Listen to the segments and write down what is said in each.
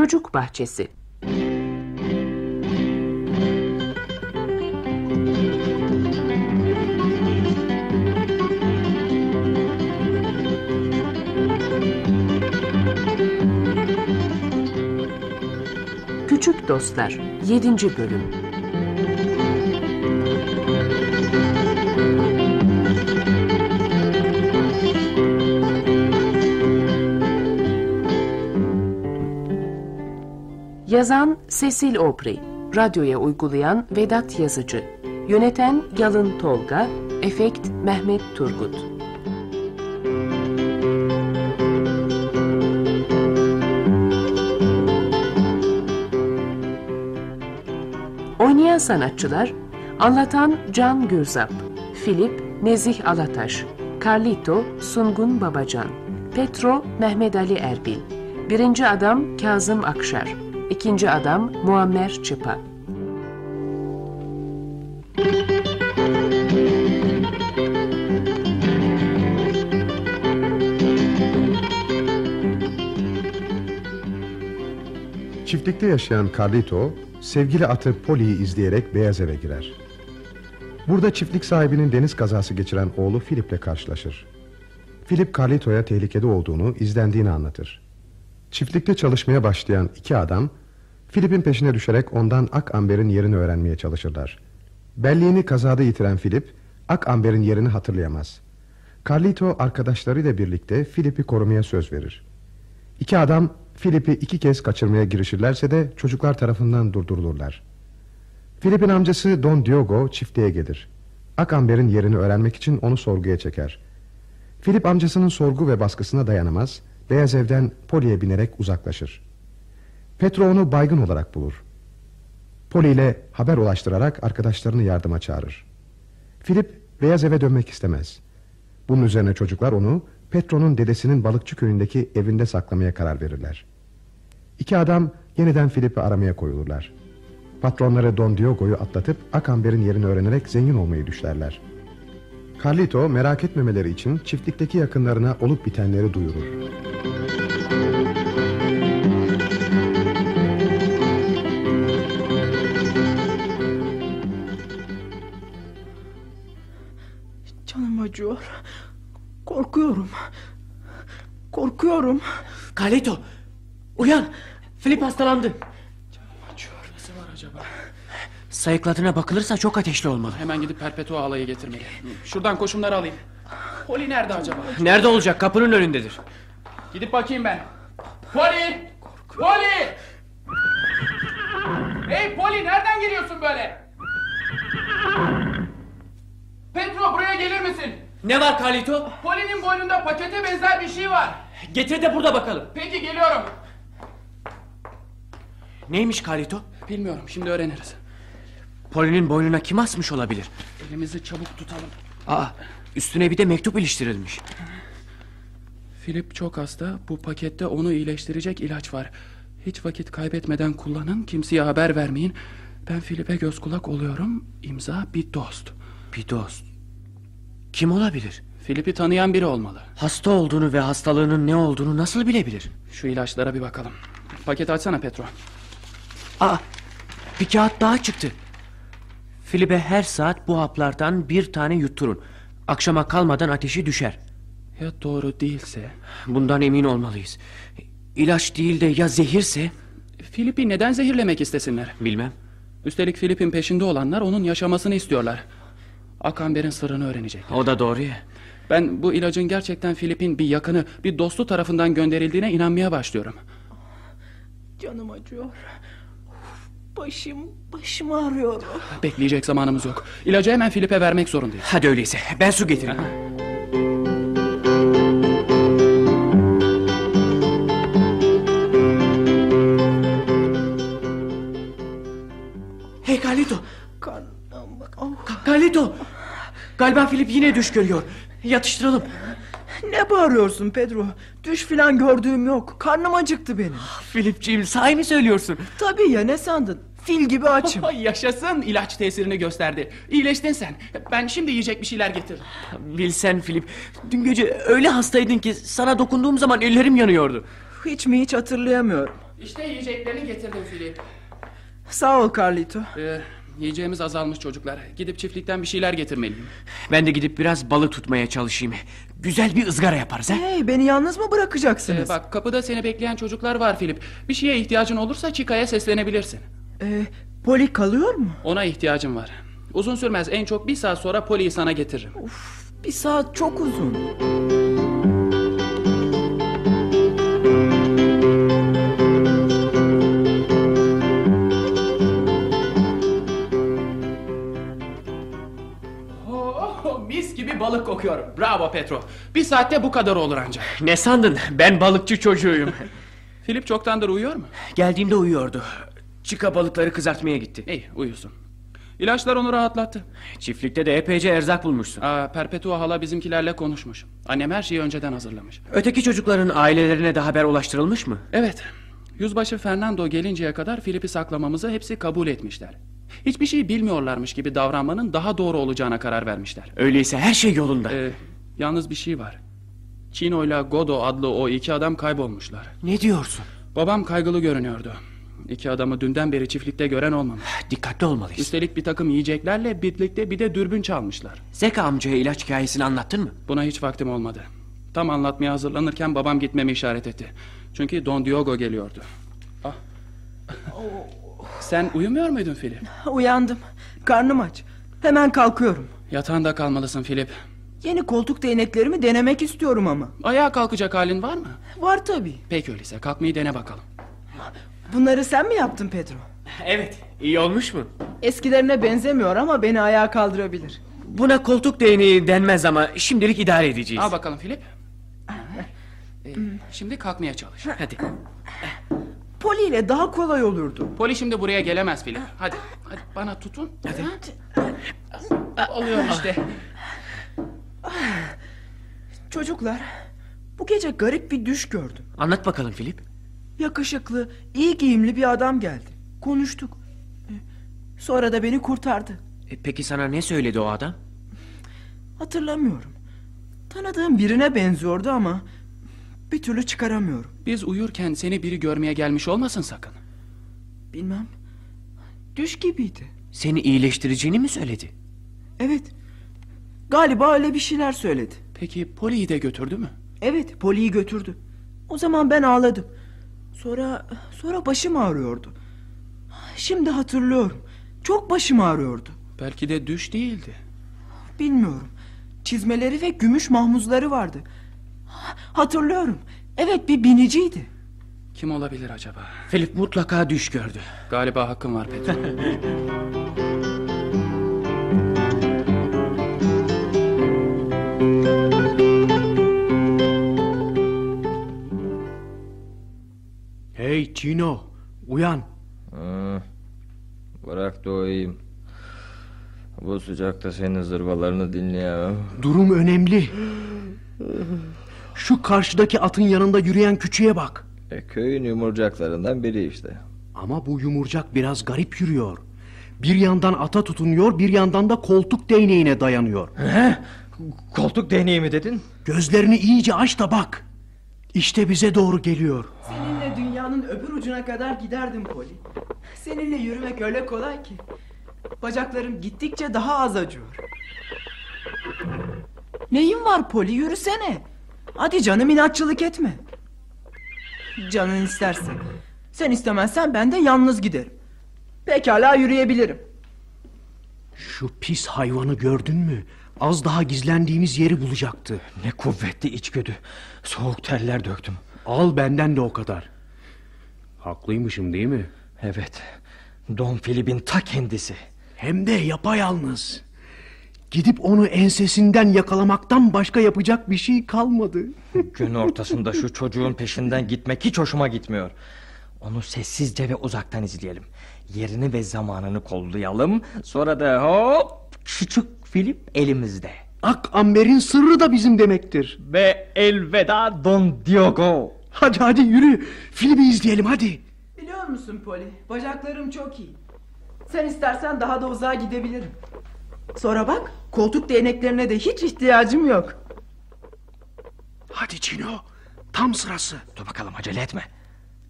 Çocuk Bahçesi Küçük Dostlar 7. Bölüm Yazan Cecil Aubrey Radyoya uygulayan Vedat Yazıcı Yöneten Yalın Tolga Efekt Mehmet Turgut. Oynayan sanatçılar Anlatan Can Gürzap Filip Nezih Alataş Carlito Sungun Babacan Petro Mehmet Ali Erbil Birinci adam Kazım Akşar İkinci adam Muammer Çıpa Çiftlikte yaşayan Carlito, sevgili atı Poli'yi izleyerek beyaz eve girer. Burada çiftlik sahibinin deniz kazası geçiren oğlu Philip'le karşılaşır. Philip Carlito'ya tehlikede olduğunu, izlendiğini anlatır. Çiftlikte çalışmaya başlayan iki adam, Philip'in peşine düşerek ondan Ak Amber'in yerini öğrenmeye çalışırlar. Belliğini kazada yitiren Philip, Ak Amber'in yerini hatırlayamaz. Carlito arkadaşlarıyla birlikte Philip'i korumaya söz verir. İki adam Philip'i iki kez kaçırmaya girişirlerse de çocuklar tarafından durdurulurlar. Philip'in amcası Don Diogo çiftliğe gelir. Akamber'in yerini öğrenmek için onu sorguya çeker. Philip amcasının sorgu ve baskısına dayanamaz, beyaz evden Poli'ye binerek uzaklaşır. Petro onu baygın olarak bulur. Poli ile haber ulaştırarak arkadaşlarını yardıma çağırır. Philip beyaz eve dönmek istemez. Bunun üzerine çocuklar onu Petro'nun dedesinin balıkçı köyündeki evinde saklamaya karar verirler. İki adam yeniden Filip'i aramaya koyulurlar. Patronları Don Diogo'yu atlatıp Akamber'in yerini öğrenerek zengin olmayı düşlerler. Carlito merak etmemeleri için çiftlikteki yakınlarına olup bitenleri duyurur. Acıyor. Korkuyorum. Korkuyorum. Carlito uyan. Filip hastalandı. Acıyor. Nesi var acaba? Sayıkladığına bakılırsa çok ateşli olmalı. Hemen gidip Perpetua halayı getirmeli. Şuradan koşumları alayım. Poli nerede acaba? Nerede olacak? Kapının önündedir. Gidip bakayım ben. Poli! Poli! Hey Poli nereden geliyorsun böyle? Petro buraya gelir misin? Ne var Carlito? Poli'nin boynunda pakete benzer bir şey var. Getir de burada bakalım. Peki geliyorum. Neymiş Carlito? Bilmiyorum şimdi öğreniriz. Poli'nin boynuna kim asmış olabilir? Elimizi çabuk tutalım. Aa, üstüne bir de mektup iliştirilmiş. Filip çok hasta. Bu pakette onu iyileştirecek ilaç var. Hiç vakit kaybetmeden kullanın. Kimseye haber vermeyin. Ben Filip'e göz kulak oluyorum. İmza bir dost. Bir dost. Kim olabilir? Filip'i tanıyan biri olmalı. Hasta olduğunu ve hastalığının ne olduğunu nasıl bilebilir? Şu ilaçlara bir bakalım. Paketi açsana Petro. Aa, bir kağıt daha çıktı. Filip'e her saat bu haplardan bir tane yutturun. Akşama kalmadan ateşi düşer. Ya doğru değilse? Bundan emin olmalıyız. İlaç değil de ya zehirse? Filip'i neden zehirlemek istesinler? Bilmem. Üstelik Filip'in peşinde olanlar onun yaşamasını istiyorlar. Akamber'in sırrını öğrenecekler. O da doğru ya. Ben bu ilacın gerçekten Filip'in bir yakını, bir dostu tarafından gönderildiğine inanmaya başlıyorum. Canım acıyor. Başım, başım ağrıyor. Bekleyecek zamanımız yok. İlacı hemen Filip'e vermek zorundayız. Hadi öyleyse ben su getireyim. Hey Galiba Filip yine düş görüyor. Yatıştıralım. Ne bağırıyorsun Pedro? Düş filan gördüğüm yok. Karnım acıktı benim. Filipciğim sahi mi söylüyorsun? Tabii ya ne sandın? Fil gibi açım. Yaşasın ilaç tesirini gösterdi. İyileştin sen. Ben şimdi yiyecek bir şeyler getiririm. Bilsen Filip. Dün gece öyle hastaydın ki sana dokunduğum zaman ellerim yanıyordu. Hiç mi hiç hatırlayamıyorum. İşte yiyeceklerini getirdim Filip. Sağ ol Carlito. Ee, yiyeceğimiz azalmış çocuklar. Gidip çiftlikten bir şeyler getirmeliyim. Ben de gidip biraz balık tutmaya çalışayım. Güzel bir ızgara yaparız ha. Hey beni yalnız mı Ee, bırakacaksınız? bak kapıda seni bekleyen çocuklar var Filip. Bir şeye ihtiyacın olursa Çika'ya seslenebilirsin. Ee, Poli kalıyor mu? Ona ihtiyacım var. Uzun sürmez en çok bir saat sonra Poli'yi sana getiririm. Bir saat çok uzun. Balık kokuyor. Bravo Petro. Bir saatte bu kadar olur ancak. Ne sandın? Ben balıkçı çocuğuyum. Filip çoktandır uyuyor mu? Geldiğimde uyuyordu. Çıka balıkları kızartmaya gitti. İyi uyusun. İlaçlar onu rahatlattı. Çiftlikte de epeyce erzak bulmuşsun. Aa, Perpetua hala bizimkilerle konuşmuş. Annem her şeyi önceden hazırlamış. Öteki çocukların ailelerine de haber ulaştırılmış mı? Evet. Yüzbaşı Fernando gelinceye kadar Filip'i saklamamızı hepsi kabul etmişler. Hiçbir şey bilmiyorlarmış gibi davranmanın daha doğru olacağına karar vermişler. Öyleyse her şey yolunda. Ee, yalnız bir şey var. Chino ile Godo adlı o iki adam kaybolmuşlar. Ne diyorsun? Babam kaygılı görünüyordu. İki adamı dünden beri çiftlikte gören olmamış. Dikkatli olmalıyız. Üstelik bir takım yiyeceklerle birlikte bir de dürbün çalmışlar. Zeka amcaya ilaç hikayesini anlattın mı? Buna hiç vaktim olmadı. Tam anlatmaya hazırlanırken babam gitmemi işaret etti. Çünkü Don Diogo geliyordu. Ah. Sen uyumuyor muydun Filip? Uyandım. Karnım aç. Hemen kalkıyorum. Yatağında kalmalısın Filip. Yeni koltuk değneklerimi denemek istiyorum ama. Ayağa kalkacak halin var mı? Var tabii. Peki öyleyse kalkmayı dene bakalım. Bunları sen mi yaptın Pedro? Evet. İyi olmuş mu? Eskilerine benzemiyor ama beni ayağa kaldırabilir. Buna koltuk değneği denmez ama şimdilik idare edeceğiz. Al bakalım Filip. Ee, şimdi kalkmaya çalış. Hadi. Poli ile daha kolay olurdu. Poli şimdi buraya gelemez Filip. Hadi, hadi bana tutun. Hadi. Oluyor işte. Çocuklar, bu gece garip bir düş gördüm. Anlat bakalım Filip. Yakışıklı, iyi giyimli bir adam geldi. Konuştuk. Sonra da beni kurtardı. E, peki sana ne söyledi o adam? Hatırlamıyorum. Tanıdığım birine benziyordu ama bir türlü çıkaramıyorum. Biz uyurken seni biri görmeye gelmiş olmasın sakın. Bilmem. Düş gibiydi. Seni iyileştireceğini mi söyledi? Evet. Galiba öyle bir şeyler söyledi. Peki Poli'yi de götürdü mü? Evet, Poli'yi götürdü. O zaman ben ağladım. Sonra sonra başım ağrıyordu. Şimdi hatırlıyorum. Çok başım ağrıyordu. Belki de düş değildi. Bilmiyorum. Çizmeleri ve gümüş mahmuzları vardı. Hatırlıyorum. Evet bir biniciydi. Kim olabilir acaba? Filip mutlaka düş gördü. Galiba hakkın var Petro. Hey Chino, uyan. Bırak doğayım. Bu sıcakta senin zırvalarını dinleyemem. Durum önemli. Şu karşıdaki atın yanında yürüyen küçüğe bak. E, köyün yumurcaklarından biri işte. Ama bu yumurcak biraz garip yürüyor. Bir yandan ata tutunuyor, bir yandan da koltuk değneğine dayanıyor. Koltuk değneği mi dedin? Gözlerini iyice aç da bak. İşte bize doğru geliyor. Seninle dünyanın öbür ucuna kadar giderdim Poli. Seninle yürümek öyle kolay ki. Bacaklarım gittikçe daha az acıyor. Neyin var Poli yürüsene. Hadi canım inatçılık etme. Canın isterse. Sen istemezsen ben de yalnız giderim. Pekala yürüyebilirim. Şu pis hayvanı gördün mü? Az daha gizlendiğimiz yeri bulacaktı. Ne kuvvetli içgüdü. Soğuk terler döktüm. Al benden de o kadar. Haklıymışım değil mi? Evet. Don Filip'in ta kendisi. Hem de yapayalnız. Gidip onu ensesinden yakalamaktan başka yapacak bir şey kalmadı. Gün ortasında şu çocuğun peşinden gitmek hiç hoşuma gitmiyor. Onu sessizce ve uzaktan izleyelim. Yerini ve zamanını kollayalım. Sonra da hop küçük Filip elimizde. Ak Amber'in sırrı da bizim demektir. Ve elveda Don Diogo. Hadi hadi yürü. Filmi izleyelim hadi. Biliyor musun Poli? Bacaklarım çok iyi. Sen istersen daha da uzağa gidebilirim. Sonra bak koltuk değneklerine de hiç ihtiyacım yok. Hadi Cino. Tam sırası. Dur bakalım acele etme.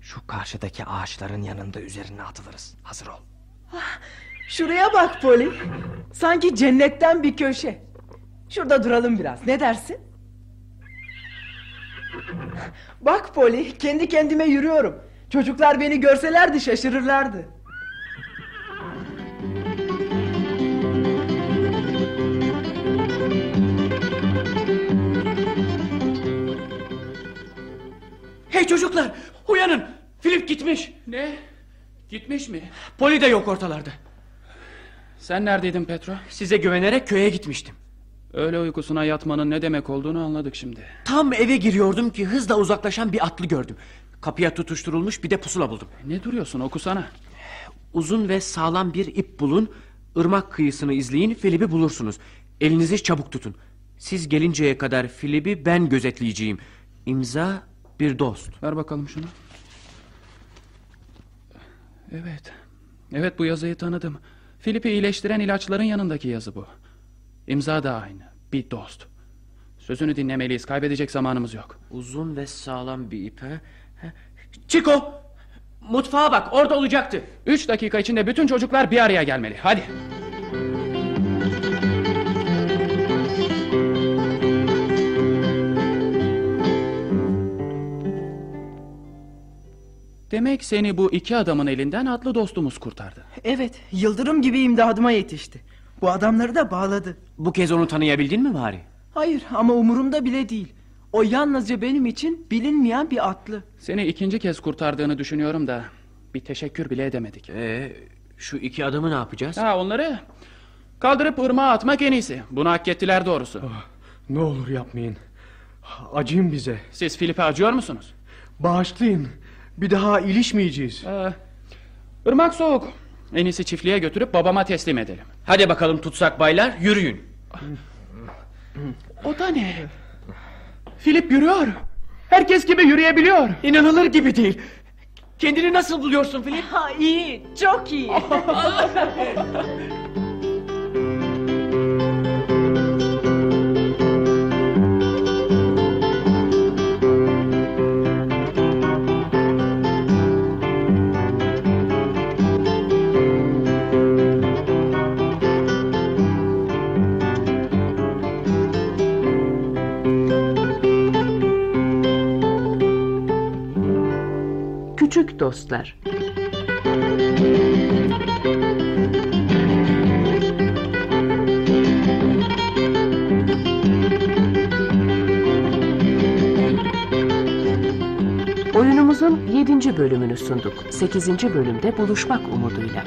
Şu karşıdaki ağaçların yanında üzerine atılırız. Hazır ol. Şuraya bak Poli. Sanki cennetten bir köşe. Şurada duralım biraz. Ne dersin? Bak Poli, kendi kendime yürüyorum. Çocuklar beni görselerdi şaşırırlardı. Hey çocuklar uyanın. Filip gitmiş. Ne? Gitmiş mi? Poli de yok ortalarda. Sen neredeydin Petro? Size güvenerek köye gitmiştim. Öğle uykusuna yatmanın ne demek olduğunu anladık şimdi. Tam eve giriyordum ki hızla uzaklaşan bir atlı gördüm. Kapıya tutuşturulmuş bir de pusula buldum. Ne duruyorsun okusana. Uzun ve sağlam bir ip bulun. ırmak kıyısını izleyin Filip'i bulursunuz. Elinizi çabuk tutun. Siz gelinceye kadar Filip'i ben gözetleyeceğim. İmza bir dost. Ver bakalım şunu. Evet. Evet bu yazıyı tanıdım. Filip'i iyileştiren ilaçların yanındaki yazı bu. İmza da aynı. Bir dost. Sözünü dinlemeliyiz. Kaybedecek zamanımız yok. Uzun ve sağlam bir ip. he? He. Chico! Mutfağa bak orada olacaktı. Üç dakika içinde bütün çocuklar bir araya gelmeli. Hadi. Demek seni bu iki adamın elinden adlı dostumuz kurtardı. Evet, yıldırım gibi imdadıma yetişti. Bu adamları da bağladı. Bu kez onu tanıyabildin mi bari? Hayır ama umurumda bile değil. O yalnızca benim için bilinmeyen bir atlı. Seni ikinci kez kurtardığını düşünüyorum da bir teşekkür bile edemedik. Ee, şu iki adamı ne yapacağız? Ha onları kaldırıp ırmağa atmak en iyisi. Bunu hak ettiler doğrusu. Ne olur yapmayın. Acıyın bize. Siz Filip'e acıyor musunuz? Bağışlayın. Bir daha ilişmeyeceğiz. Ee, ırmak soğuk. En iyisi çiftliğe götürüp babama teslim edelim. Hadi bakalım tutsak baylar yürüyün. O da ne? Filip yürüyor. Herkes gibi yürüyebiliyor. İnanılır gibi değil. Kendini nasıl buluyorsun Filip? Ha iyi, çok iyi. Dostlar Oyunumuzun 7. bölümünü sunduk. 8. bölümde buluşmak umuduyla.